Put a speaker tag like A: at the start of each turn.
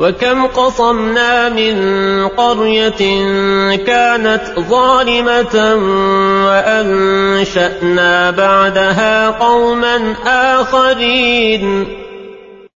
A: وكم قصمنا من قرية كانت ظالمة وأنشأنا بعدها قوما آخرين.